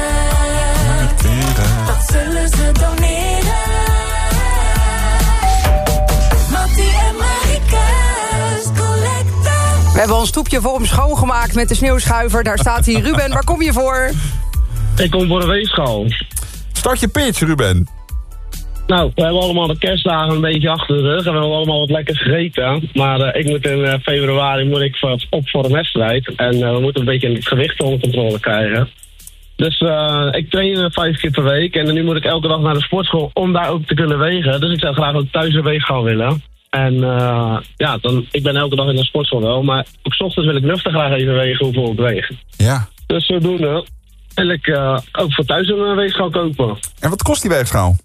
S26: Wat zullen ze doneren? Mattie en Marike's collecten.
S6: We hebben een stoepje voor hem schoongemaakt met de sneeuwschuiver. Daar staat hij. Ruben, waar kom je voor?
S23: Ik kom voor een weegschaal.
S1: Start je pitch, Ruben.
S23: Nou, we hebben allemaal de kerstdagen een beetje achter de rug en we hebben allemaal wat lekker gegeten. Maar eh, ik moet in eh, februari moet ik op voor een wedstrijd. En eh, we moeten een beetje het gewicht onder controle krijgen. Dus ik train vijf keer per week en nu moet ik elke dag naar de sportschool om daar ook te kunnen wegen. Dus ik zou graag ook thuis een weegschaal willen. En ja, dan, ik ben elke dag in de sportschool wel, maar op 's ochtends wil ik nuchter graag even wegen hoeveel ik weeg.
S1: Ja.
S23: Dus zodoende wil ik ook voor thuis een weegschaal kopen.
S1: En wat kost die weegschaal?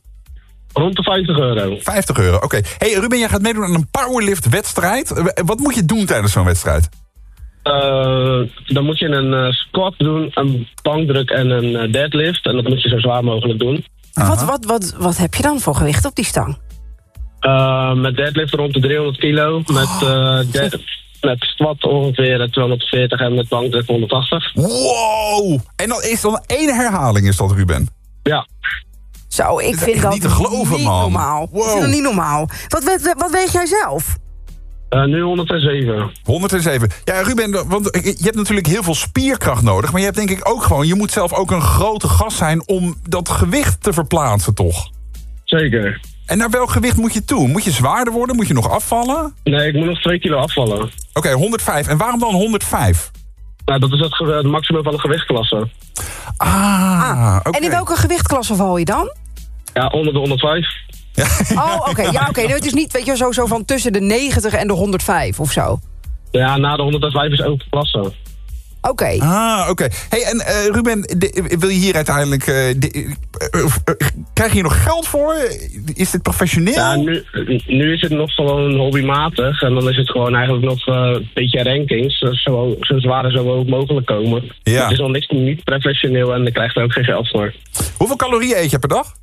S23: Rond de 50 euro.
S1: 50 euro, oké. hey, Ruben, jij gaat meedoen aan een powerlift-wedstrijd. Eh, Wat moet je doen tijdens zo'n wedstrijd?
S23: Eh, dan moet je een eh, squat doen, een bankdruk en een deadlift. En dat moet je zo zwaar mogelijk doen.
S6: Wat, wat, wat, wat heb je dan voor gewicht op die stang?
S23: Eh, met deadlift rond de 300 kilo. Met, eh, dead- met squat ongeveer eh, 240 en met bankdruk 180.
S1: Wow! En dan is dan één herhaling, is dat, Ruben?
S23: Ja.
S6: Zo, ik
S1: is
S6: vind dat
S1: niet te geloven,
S6: niet
S1: man.
S6: normaal.
S1: Wow.
S6: Ik vind dat niet normaal. Wat, wat, wat weeg jij zelf?
S23: Eh, nu 107.
S1: 107. Ja, Ruben, want je hebt natuurlijk heel veel spierkracht nodig. Maar je hebt denk ik ook gewoon... je moet zelf ook een grote gast zijn om dat gewicht te verplaatsen, toch?
S23: Zeker.
S1: En naar welk gewicht moet je toe? Moet je zwaarder worden? Moet je nog afvallen?
S23: Nee, ik moet nog 2 kilo afvallen.
S1: Oké, 105. En waarom dan 105?
S23: Nou, dat is het, maximum van de gewichtklasse.
S1: Ah, oké.
S6: En in welke gewichtklasse val je dan?
S23: Ja, onder de 105.
S6: Oh, oké. Ja, oké. Nee, het is niet, weet je, zo, zo van tussen de 90 en de 105 of zo.
S23: Ja, na de 105 is ook klasse.
S6: Oké.
S1: Ah, oké. Hey, en eh, Ruben, de- wil je hier uiteindelijk... eh, de- eh, krijg je hier nog geld voor? Is dit professioneel?
S23: Ja, nu, nu is het nog gewoon hobbymatig. En dan is het gewoon eigenlijk nog eh, een beetje rankings. Zo, zo zwaar en zo hoog mogelijk komen.
S1: Ja.
S23: Het is nog niks niet professioneel en daar krijgt er ook geen geld voor.
S1: Hoeveel calorieën eet je per dag?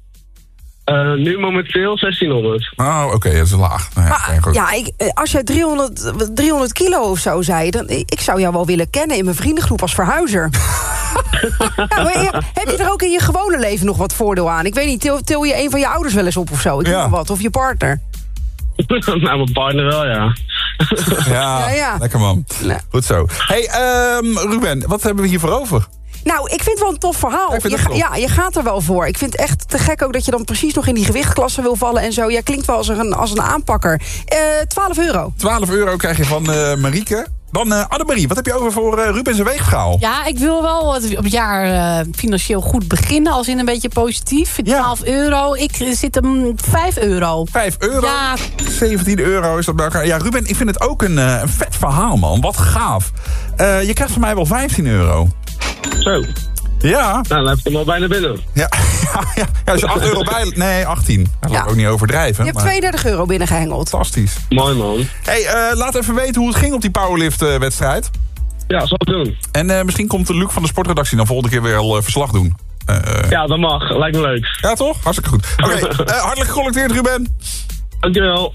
S23: Eh, nu momenteel 1600.
S1: Oh, oké, dat is laag. Nou ja, goed.
S6: Ja, ik, eh, als jij 300, 300 kilo of zo zei... dan ik zou jou wel willen kennen in mijn vriendengroep als verhuizer. ja, maar ja, heb je er ook in je gewone leven nog wat voordeel aan? Ik weet niet, til, til je een van je ouders wel eens op of zo? Ik noem maar wat, of je partner.
S23: nou, mijn partner wel, ja.
S1: Ja,
S6: Ja, ja.
S1: lekker man. Goed zo. Hey, ehm, Ruben, wat hebben we hier voor over?
S6: Nou, ik vind het wel een tof verhaal. Je, ja, je gaat er wel voor. Ik vind het echt te gek ook dat je dan precies nog in die gewichtklasse wil vallen en zo. Ja, klinkt wel als een, als een aanpakker. Eh 12 euro.
S1: 12 euro krijg je van eh Marieke. Dan eh Annemarie, wat heb je over voor eh Ruben zijn weegschaal?
S2: Ja, ik wil wel het op het jaar eh, financieel goed beginnen. Als in een beetje positief. 12 euro. Ik zit hem 5 euro.
S1: 5 euro?
S2: Ja,
S1: 17 euro is dat bij elkaar. Ja, Ruben, ik vind het ook een, eh, een vet verhaal, man. Wat gaaf. Eh, je krijgt van mij wel 15 euro.
S23: Zo.
S1: Ja.
S23: Nou, dan heb ik hem al bijna binnen.
S1: Ja, ja, ja. ja als je 8 euro bij... Nee, 18. Dat wil ik ook niet overdrijven.
S6: Je hebt
S1: maar-
S6: 32 euro binnengehengeld.
S1: Fantastisch.
S23: Mooi, man.
S1: Hey, eh, laat even weten hoe het ging op die powerlift-wedstrijd.
S23: Ja, zal ik doen.
S1: En eh, misschien komt de Luc van de sportredactie dan volgende keer weer al eh, verslag doen. Eh, eh,
S23: Ja, dat mag. Lijkt me leuk.
S1: Ja, toch? Hartstikke goed. Oké, eh, hartelijk gecollecteerd, Ruben.
S23: Dankjewel.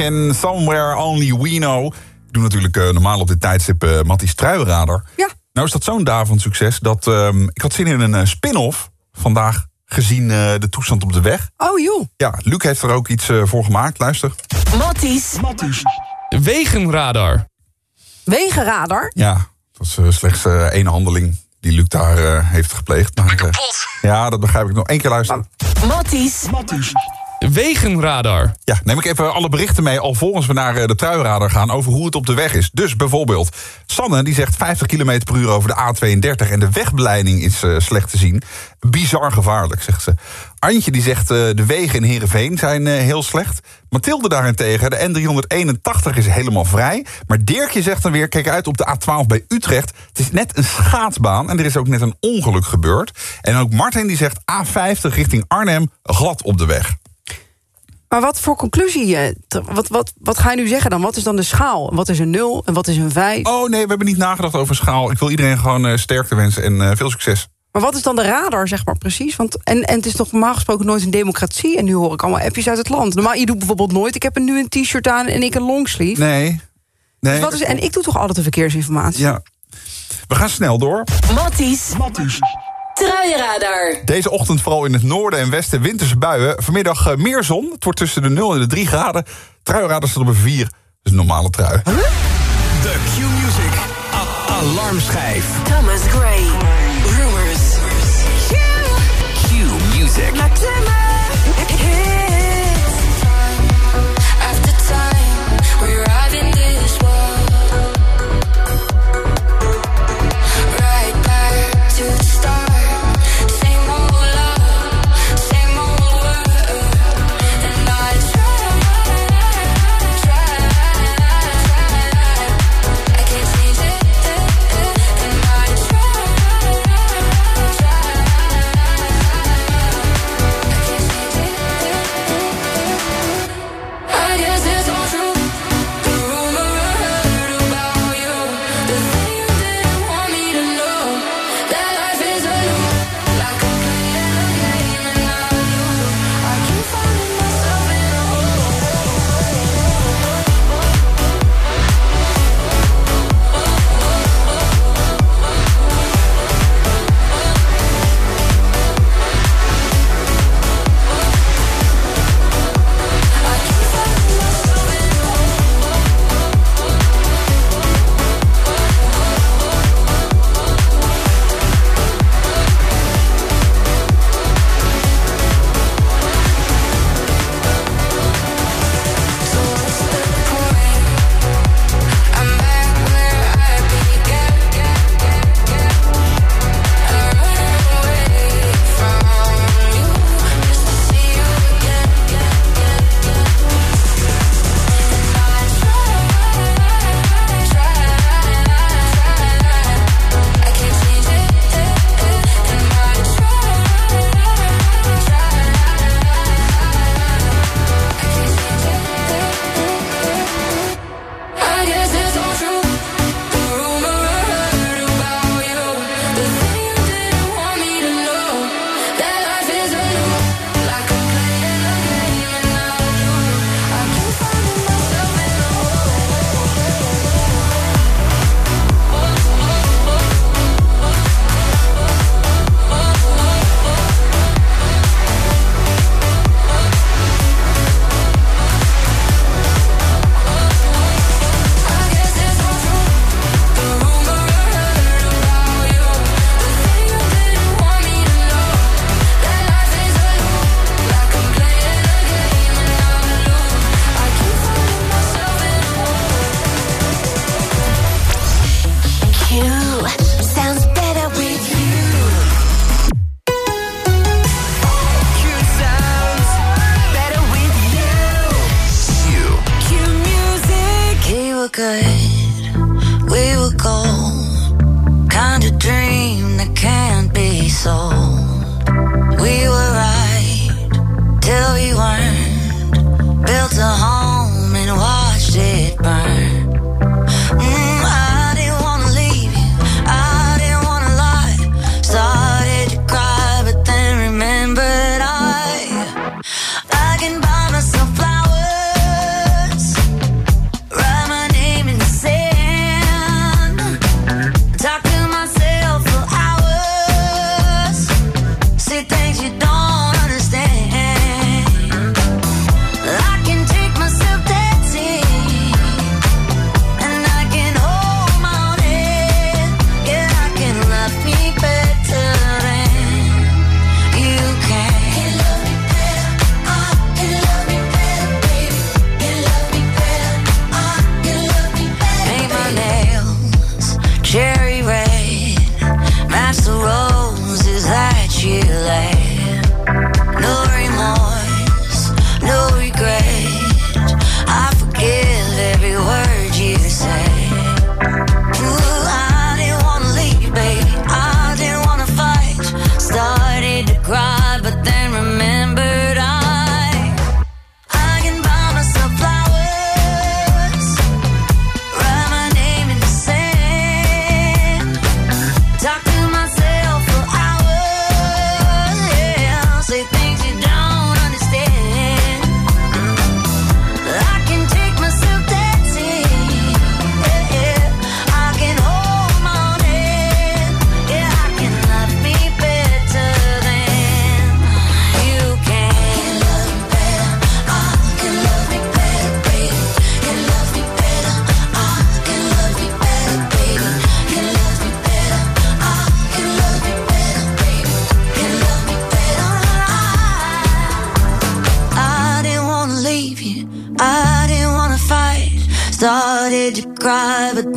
S1: En Somewhere Only We Know. Ik doe natuurlijk eh, normaal op dit tijdstip uh, Matties Truienradar.
S6: Ja.
S1: Nou is dat zo'n daarvan succes dat ehm, ik had zin in een eh, spin-off vandaag gezien eh, de toestand op de weg.
S6: Oh joh.
S1: Ja, Luc heeft er ook iets eh, voor gemaakt. Luister.
S27: Matties. Wegenradar.
S6: Wegenradar.
S1: Ja, was eh, slechts eh, één handeling die Luc daar eh, heeft gepleegd. Maar, eh, ja, dat begrijp ik nog. Eén keer luisteren.
S28: Matties.
S29: Wegenradar.
S1: Ja, neem ik even alle berichten mee alvorens we naar eh, de truiradar gaan over hoe het op de weg is. Dus bijvoorbeeld, Sanne die zegt 50 km per uur over de A32 en de wegbeleiding is eh, slecht te zien. Bizar gevaarlijk, zegt ze. Antje die zegt eh, de wegen in Heerenveen zijn heel slecht. Mathilde daarentegen, de N381 is helemaal vrij. Maar Dirkje zegt dan weer, kijk uit op de A12 bij Utrecht. Het is net een schaatsbaan en er is ook net een ongeluk gebeurd. En ook Martin die zegt A50 richting Arnhem glad op de weg.
S6: Maar wat voor conclusie? Wat, wat, wat ga je nu zeggen dan? Wat is dan de schaal? Wat is een 0 en wat is een 5?
S1: Oh nee, we hebben niet nagedacht over schaal. Ik wil iedereen gewoon eh, sterkte wensen en eh, veel succes.
S6: Maar wat is dan de radar, zeg maar precies? Want, en, en het is toch normaal gesproken nooit een democratie. En nu hoor ik allemaal appjes uit het land. Normaal, je doet bijvoorbeeld nooit... ik heb er nu een t-shirt aan en ik een longsleeve.
S1: Nee. nee
S6: Dus wat is, en ik doe toch altijd de verkeersinformatie?
S1: Ja. We gaan snel door.
S28: Matties. Truienradar.
S1: Deze ochtend vooral in het noorden en westen winterse buien. Vanmiddag eh, meer zon. Het wordt tussen de 0 en de 3 graden. Truiradar staat op een 4. Dus een normale trui.
S24: De Q-Music a- alarmschijf.
S28: Thomas Gray. Rumors.
S24: Q-Music.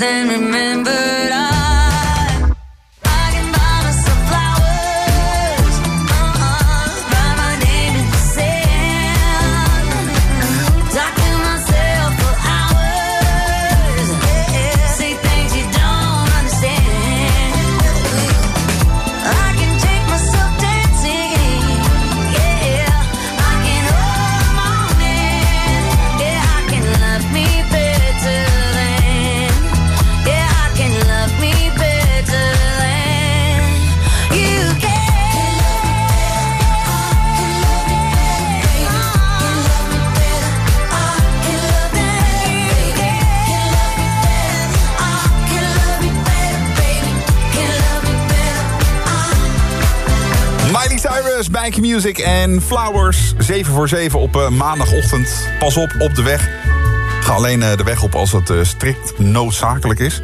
S30: then
S1: remember en Flowers. 7 voor 7 op eh, maandagochtend. Pas op, op de weg. Ga alleen eh, de weg op als het eh, strikt noodzakelijk is.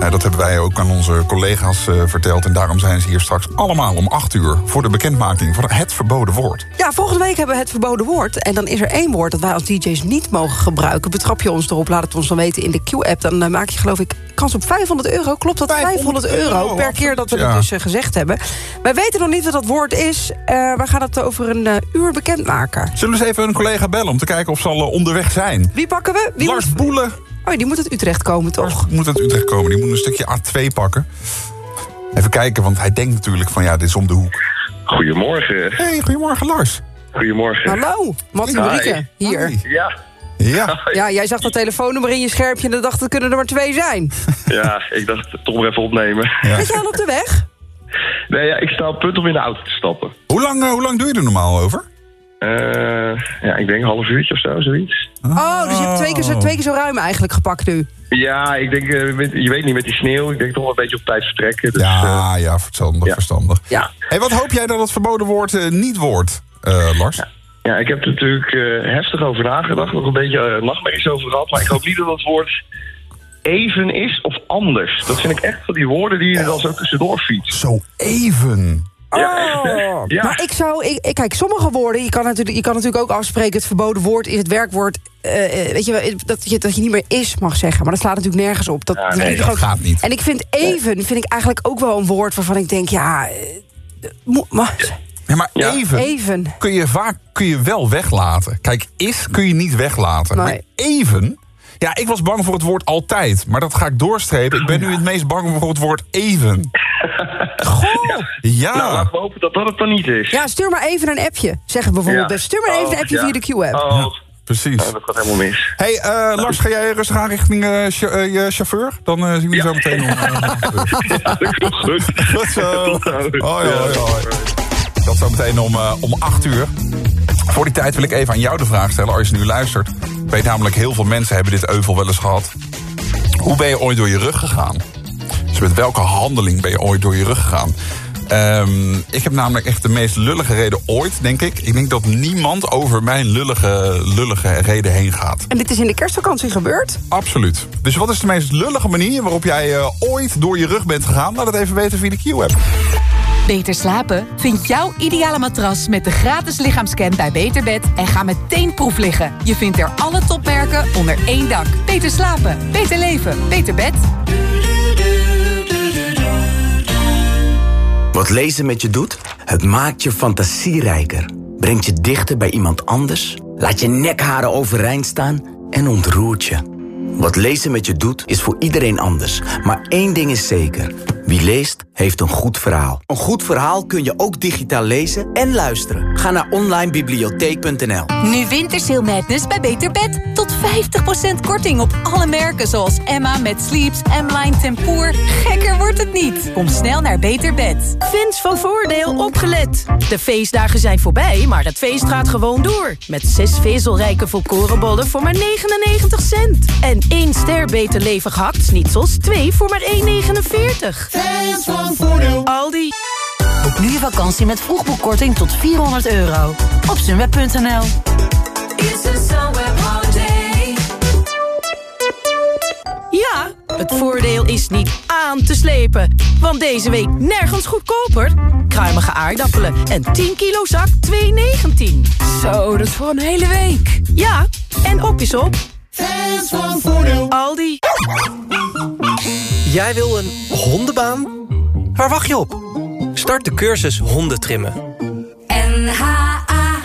S1: Eh, dat hebben wij ook aan onze collega's eh, verteld. En daarom zijn ze hier straks allemaal om 8 uur... voor de bekendmaking van het verboden woord.
S6: Ja, volgende week hebben we het verboden woord. En dan is er één woord dat wij als DJ's niet mogen gebruiken. Betrap je ons erop, laat het ons dan weten in de Q-app. Dan eh, maak je geloof ik kans op 500 euro. Klopt dat? 500, euro per keer dat we
S1: ja.
S6: het dus gezegd hebben. Wij weten nog niet wat dat woord is. Eh we gaan het over een uur bekendmaken.
S1: Zullen we eens even een collega bellen om te kijken of ze al onderweg zijn?
S6: Wie pakken we? Wie
S1: Lars Boelen.
S6: Oh, die moet uit Utrecht komen, toch?
S1: moet uit Utrecht komen. Die moet een stukje A2 pakken. Even kijken, want hij denkt natuurlijk van ja, dit is om de hoek.
S31: Goedemorgen.
S1: Hey, goedemorgen Lars.
S31: Goedemorgen.
S6: Hallo, Matt en
S31: Hi.
S6: Marieke, hier.
S31: Ja.
S1: Ja.
S6: Ja, jij zag dat telefoonnummer in je schermpje en dacht, er kunnen er maar twee zijn.
S31: Ja, ik dacht toch maar even opnemen.
S6: Zit jij al op de weg?
S31: Nee, ja, ik sta op punt om in de auto te stappen.
S1: Hoe lang, eh, hoe lang doe je er normaal over?
S31: Eh, ja, ik denk een half uurtje of zo, zoiets.
S6: Oh, dus je hebt twee keer, zo, twee keer zo ruim eigenlijk gepakt nu.
S31: Ja, ik denk, eh, met- je weet niet met die sneeuw, ik denk toch wel een beetje op tijd vertrekken. Dus,
S1: Ja, ja, verstandig, verstandig.
S6: Ja.
S1: Hey, wat hoop jij dat het verboden woord eh, niet wordt, eh, Lars?
S31: Ja, ik heb er natuurlijk eh, heftig over nagedacht, nog een beetje eh, nachtmerries over gehad. Maar ik hoop niet dat het woord even is of anders. Dat vind ik echt van die woorden die je er dan zo tussendoor fietst.
S1: Zo even.
S31: Ja.
S6: Oh,
S31: Ja.
S6: maar ik zou... Ik, ik- kijk, sommige woorden, je kan, natuurlijk, je kan natuurlijk ook afspreken... het verboden woord is het werkwoord... eh, eh, weet je, wel, dat je, dat je niet meer is mag zeggen. Maar dat slaat natuurlijk nergens op. Dat,
S1: Ja,
S6: vind
S1: nee,
S6: ik
S1: dat
S6: gewoon-
S1: gaat niet.
S6: En ik vind even, vind ik eigenlijk ook wel een woord waarvan ik denk... ja, eh, mo- ma-
S1: Ja, maar even,
S6: Even.
S1: kun je vaak kun je wel weglaten. Kijk, is kun je niet weglaten.
S6: Nee.
S1: Maar even... Ja, ik was bang voor het woord altijd. Maar dat ga ik doorstrepen. Ik ben nu het meest bang voor het woord even. Ja.
S31: Nou, laten we hopen dat dat het dan niet is.
S6: ja, stuur maar even een appje. Zeggen bijvoorbeeld.
S31: Ja.
S6: Stuur maar even
S31: Oh,
S6: een appje
S31: ja.
S6: via de Q-app.
S31: Oh,
S1: Precies.
S31: nou, dat gaat helemaal mis.
S1: Hey, eh, Lars, ga jij rustig aan richting eh, cha- eh, je chauffeur? Dan eh, zien we je zo meteen om. eh,
S31: Goed.
S1: Goed zo. Hoi, hoi, hoi. Dat zo meteen om, eh, om 8 uur. Voor die tijd wil ik even aan jou de vraag stellen, als je nu luistert. Ik weet namelijk, heel veel mensen hebben dit euvel wel eens gehad. Hoe ben je ooit door je rug gegaan? Dus met welke handeling ben je ooit door je rug gegaan? Ehm, ik heb namelijk echt de meest lullige reden ooit, denk ik. Ik denk dat niemand over mijn lullige, lullige reden heen gaat.
S6: En dit is in de kerstvakantie gebeurd?
S1: Absoluut. Dus wat is de meest lullige manier waarop jij eh, ooit door je rug bent gegaan? Laat het even weten via de Q-app.
S28: Beter slapen? Vind jouw ideale matras met de gratis lichaamscan bij Beterbed en ga meteen proef liggen. Je vindt er alle topmerken onder één dak. Beter slapen, beter leven, beter bed.
S32: Wat lezen met je doet? Het maakt je fantasierijker. Brengt je dichter bij iemand anders. Laat je nekharen overeind staan en ontroert je. Wat lezen met je doet is voor iedereen anders. Maar één ding is zeker. Wie leest, heeft een goed verhaal. Een goed verhaal kun je ook digitaal lezen en luisteren. Ga naar onlinebibliotheek.nl
S28: Nu Wintersail Madness bij Beter Bed. Tot 50% korting op alle merken zoals Emma met Sleeps, M-Line Tempoor. Gekker wordt het niet. Kom snel naar Beter Bed.
S33: Fans van Voordeel opgelet. De feestdagen zijn voorbij, maar het feest gaat gewoon door. Met zes vezelrijke volkorenbollen voor maar 99 cent. En één ster beter levig hakt-snitsels, twee voor maar 1,49. Fans van Voordeel. Aldi.
S21: Boek nu je vakantie met vroegboekkorting tot 400 euro. Op sunweb.nl
S33: Ja, het voordeel is niet aan te slepen. Want deze week nergens goedkoper. Kruimige aardappelen en 10 kilo zak 2,19. Zo, dat is voor een hele week. Ja, en op is op.
S34: Aldi. Jij wil een hondenbaan? Waar wacht je op? Start de cursus hondentrimmen.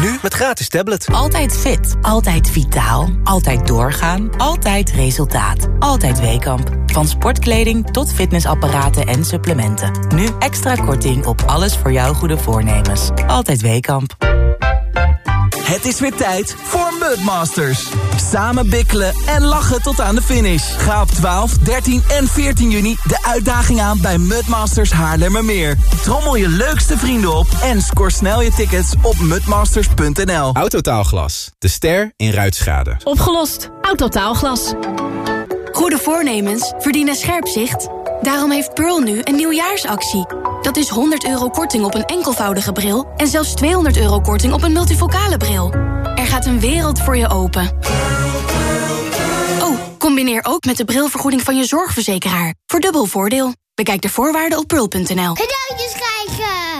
S34: Nu met gratis tablet.
S21: Altijd fit, altijd vitaal, altijd doorgaan, altijd resultaat. Altijd Weekamp. Van sportkleding tot fitnessapparaten en supplementen. Nu extra korting op alles voor jouw goede voornemens. Altijd Weekamp.
S17: Het is weer tijd voor Mudmasters. Samen bikkelen en lachen tot aan de finish. Ga op 12, 13 en 14 juni de uitdaging aan bij Mudmasters Haarlemmermeer. Trommel je leukste vrienden op en score snel je tickets op mudmasters.nl.
S35: Autotaalglas, de ster in ruitschade.
S36: Opgelost. Autotaalglas.
S33: Goede voornemens verdienen scherp zicht. Daarom heeft Pearl nu een nieuwjaarsactie. Dat is 100 euro korting op een enkelvoudige bril... en zelfs 200 euro korting op een multifocale bril. Er gaat een wereld voor je open. Oh, combineer ook met de brilvergoeding van je zorgverzekeraar. Voor dubbel voordeel. Bekijk de voorwaarden op pearl.nl.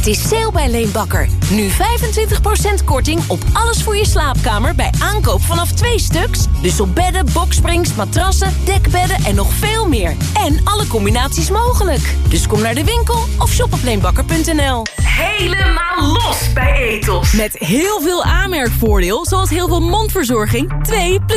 S28: Het is sale bij Leenbakker. Nu 25% korting op alles voor je slaapkamer bij aankoop vanaf twee stuks. Dus op bedden, boksprings, matrassen, dekbedden en nog veel meer. En alle combinaties mogelijk. Dus kom naar de winkel of shop op leenbakker.nl.
S37: Helemaal los bij Etos. Met heel veel aanmerkvoordeel, zoals heel veel mondverzorging. 2 plus